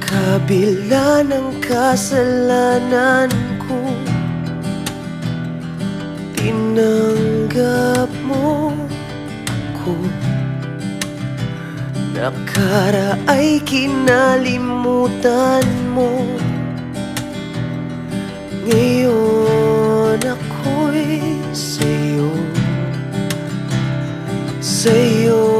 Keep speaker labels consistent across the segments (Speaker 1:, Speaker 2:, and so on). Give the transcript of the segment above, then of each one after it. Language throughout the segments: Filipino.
Speaker 1: kabila ng kasalanan ko Tinanggap mo ko. Nakara ay kinalimutan mo. Ngayon ako'y Sa'yo Sa'yo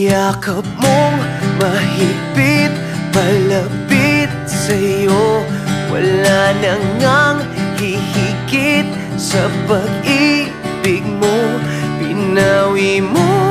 Speaker 1: Niyakap mong mahigpit Palapit sa'yo. Wala nang ngang hihigit Sa pag-ibig mo. Pinawi mo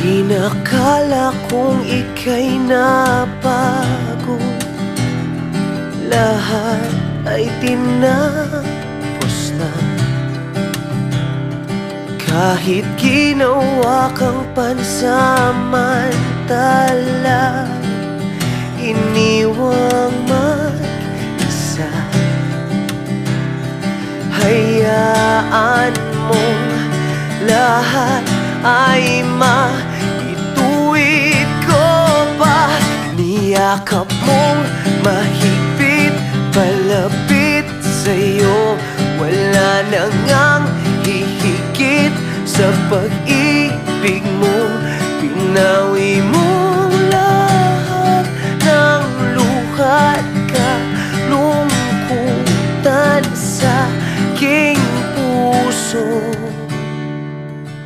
Speaker 1: Inakala kong ika'y nabago. Lahat ay tinapos na. Kahit ginawa kang pansamantala Iniwang mag-isa. Hayaan mong lahat ay maituwid Niyakap mong mahigpit Palapit sa'yo. Wala nang ngang hihigit Sa pag-ibig mo. Pinawi mo lahat ng luhat ka Lungkutan sa aking puso.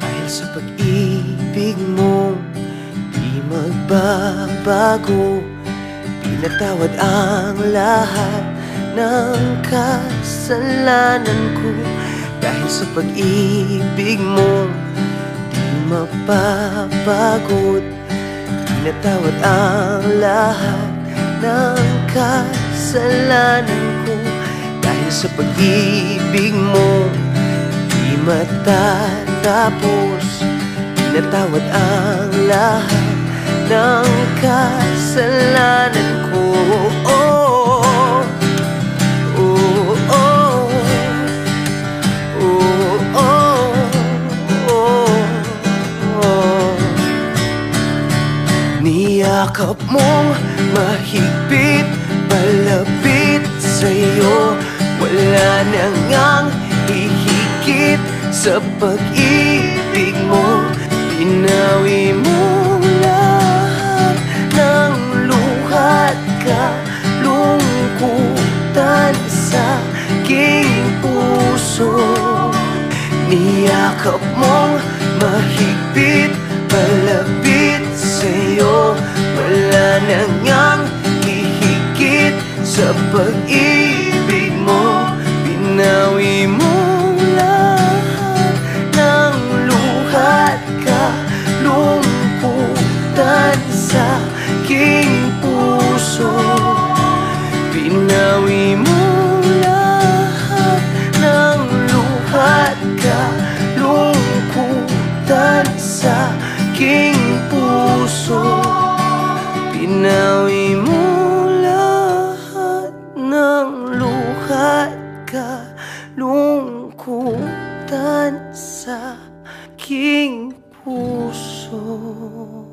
Speaker 1: Dahil sa pag-ibig mo magbabago Pinatawad ang lahat ng kasalanan ko. Dahil sa pag-ibig mo Di mapapagot Pinatawad ang lahat ng kasalanan ko. Dahil sa pag-ibig mo Di matatapos. Pinatawad ang lahat ng kasalanan Niyakap mong mahigpit Palapit sa'yo. Wala nang ngang hihigit Sa pag-ibig mo. Pinawi mo lahat ng luhat ka Lungkutan sa aking puso. Niyakap mong mahigpit Palapit wala na ngang hihigit sa pag-ibig mo. Binawi mo lahat ng luhat ka Lungkutan sa aking puso. Binawi mo Lungkutan sa aking puso. Nawi mo lahat ng luha at kalungkutan sa aking puso.